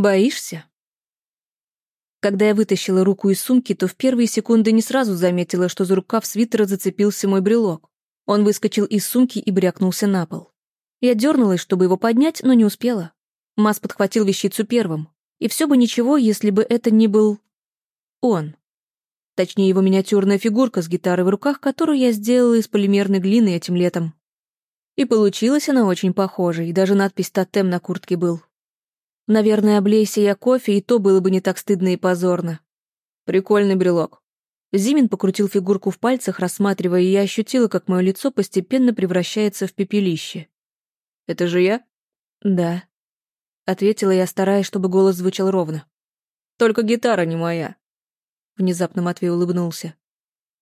Боишься? Когда я вытащила руку из сумки, то в первые секунды не сразу заметила, что за рукав свитера зацепился мой брелок. Он выскочил из сумки и брякнулся на пол. Я дернулась, чтобы его поднять, но не успела. Мас подхватил вещицу первым. И все бы ничего, если бы это не был... он. Точнее, его миниатюрная фигурка с гитарой в руках, которую я сделала из полимерной глины этим летом. И получилась она очень похожей, и даже надпись «Тотем» на куртке был. Наверное, облейся я кофе, и то было бы не так стыдно и позорно. Прикольный брелок. Зимин покрутил фигурку в пальцах, рассматривая, и я ощутила, как мое лицо постепенно превращается в пепелище. «Это же я?» «Да», — ответила я, стараясь, чтобы голос звучал ровно. «Только гитара не моя», — внезапно Матвей улыбнулся.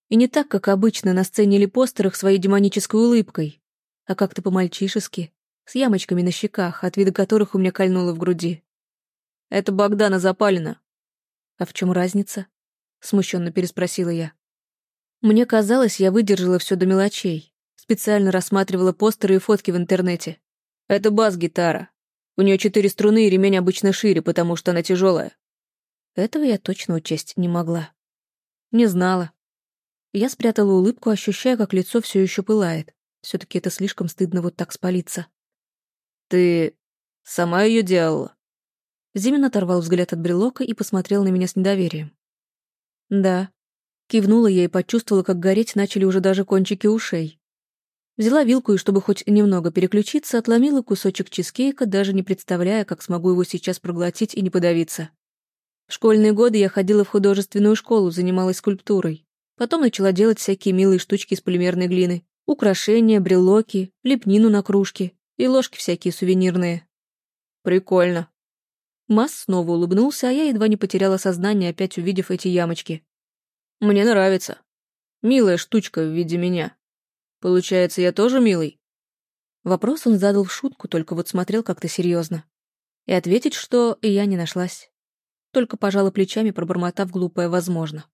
И не так, как обычно на сцене или постерах своей демонической улыбкой, а как-то по-мальчишески, с ямочками на щеках, от вида которых у меня кольнуло в груди. «Это Богдана Запалина». «А в чем разница?» — смущенно переспросила я. Мне казалось, я выдержала все до мелочей. Специально рассматривала постеры и фотки в интернете. Это бас-гитара. У нее четыре струны, и ремень обычно шире, потому что она тяжелая. Этого я точно учесть не могла. Не знала. Я спрятала улыбку, ощущая, как лицо все еще пылает. Все-таки это слишком стыдно вот так спалиться. «Ты сама ее делала?» Зимин оторвал взгляд от брелока и посмотрел на меня с недоверием. «Да». Кивнула я и почувствовала, как гореть начали уже даже кончики ушей. Взяла вилку и, чтобы хоть немного переключиться, отломила кусочек чизкейка, даже не представляя, как смогу его сейчас проглотить и не подавиться. В школьные годы я ходила в художественную школу, занималась скульптурой. Потом начала делать всякие милые штучки из полимерной глины. Украшения, брелоки, лепнину на кружке. И ложки всякие сувенирные. Прикольно. Масс снова улыбнулся, а я едва не потеряла сознание, опять увидев эти ямочки. Мне нравится. Милая штучка в виде меня. Получается, я тоже милый? Вопрос он задал в шутку, только вот смотрел как-то серьезно. И ответить, что и я не нашлась. Только пожала плечами, пробормотав глупое «возможно».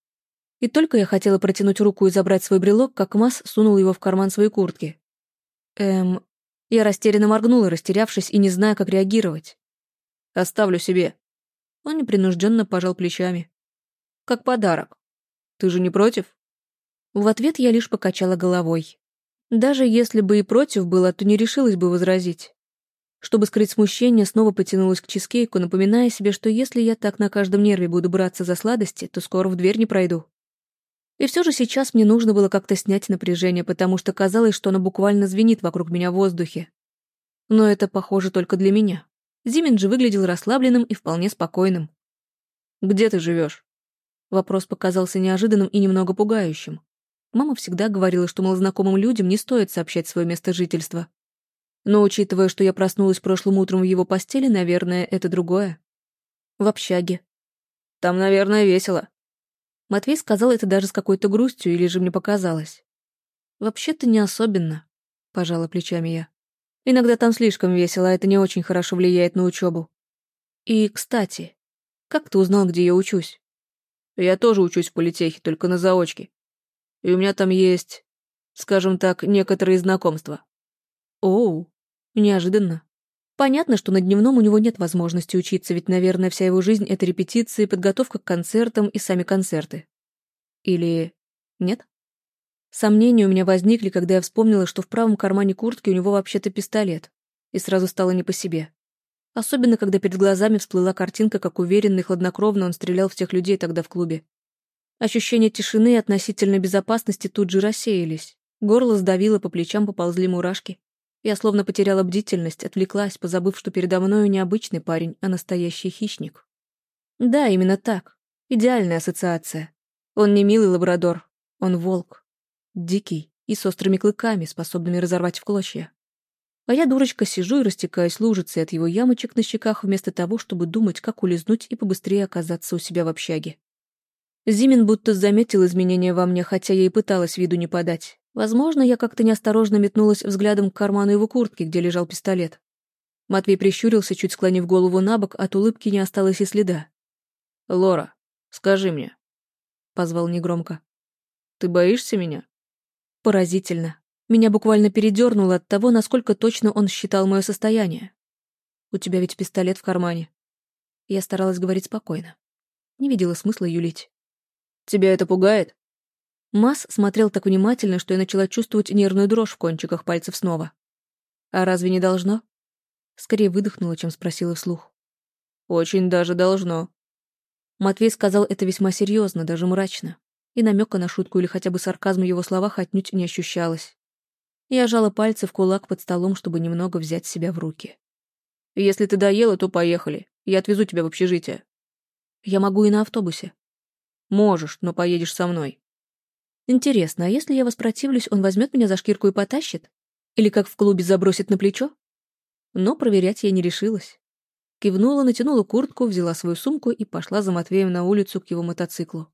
И только я хотела протянуть руку и забрать свой брелок, как Масс сунул его в карман своей куртки. Эм, я растерянно моргнула, растерявшись и не зная, как реагировать. «Оставлю себе». Он непринужденно пожал плечами. «Как подарок. Ты же не против?» В ответ я лишь покачала головой. Даже если бы и против было, то не решилась бы возразить. Чтобы скрыть смущение, снова потянулась к чизкейку, напоминая себе, что если я так на каждом нерве буду браться за сладости, то скоро в дверь не пройду. И все же сейчас мне нужно было как-то снять напряжение, потому что казалось, что оно буквально звенит вокруг меня в воздухе. Но это, похоже, только для меня. Зимин же выглядел расслабленным и вполне спокойным. «Где ты живешь? Вопрос показался неожиданным и немного пугающим. Мама всегда говорила, что малознакомым людям не стоит сообщать свое место жительства. Но учитывая, что я проснулась прошлым утром в его постели, наверное, это другое. В общаге. Там, наверное, весело. Матвей сказал это даже с какой-то грустью, или же мне показалось. «Вообще-то не особенно», — пожала плечами я. «Иногда там слишком весело, а это не очень хорошо влияет на учебу. И, кстати, как ты узнал, где я учусь?» «Я тоже учусь в политехе, только на заочке. И у меня там есть, скажем так, некоторые знакомства». «Оу, неожиданно. Понятно, что на дневном у него нет возможности учиться, ведь, наверное, вся его жизнь — это репетиции, подготовка к концертам и сами концерты. Или нет? Сомнения у меня возникли, когда я вспомнила, что в правом кармане куртки у него вообще-то пистолет, и сразу стало не по себе. Особенно, когда перед глазами всплыла картинка, как уверенно и хладнокровно он стрелял в тех людей тогда в клубе. Ощущения тишины и относительной безопасности тут же рассеялись. Горло сдавило, по плечам поползли мурашки. Я словно потеряла бдительность, отвлеклась, позабыв, что передо мною не обычный парень, а настоящий хищник. Да, именно так. Идеальная ассоциация. Он не милый лабрадор, он волк. Дикий и с острыми клыками, способными разорвать в клочья. А я, дурочка, сижу и растекаюсь лужицей от его ямочек на щеках, вместо того, чтобы думать, как улизнуть и побыстрее оказаться у себя в общаге. Зимин будто заметил изменения во мне, хотя я и пыталась виду не подать. Возможно, я как-то неосторожно метнулась взглядом к карману его куртки, где лежал пистолет. Матвей прищурился, чуть склонив голову на бок, от улыбки не осталось и следа. «Лора, скажи мне», — позвал негромко. «Ты боишься меня?» Поразительно. Меня буквально передернуло от того, насколько точно он считал мое состояние. «У тебя ведь пистолет в кармане». Я старалась говорить спокойно. Не видела смысла юлить. «Тебя это пугает?» Масс смотрел так внимательно, что я начала чувствовать нервную дрожь в кончиках пальцев снова. «А разве не должно?» Скорее выдохнула, чем спросила вслух. «Очень даже должно». Матвей сказал это весьма серьезно, даже мрачно, и намека на шутку или хотя бы сарказм в его словах отнюдь не ощущалось. Я жала пальцы в кулак под столом, чтобы немного взять себя в руки. «Если ты доела, то поехали. Я отвезу тебя в общежитие». «Я могу и на автобусе». «Можешь, но поедешь со мной». Интересно, а если я воспротивлюсь, он возьмет меня за шкирку и потащит? Или как в клубе забросит на плечо? Но проверять я не решилась. Кивнула, натянула куртку, взяла свою сумку и пошла за Матвеем на улицу к его мотоциклу.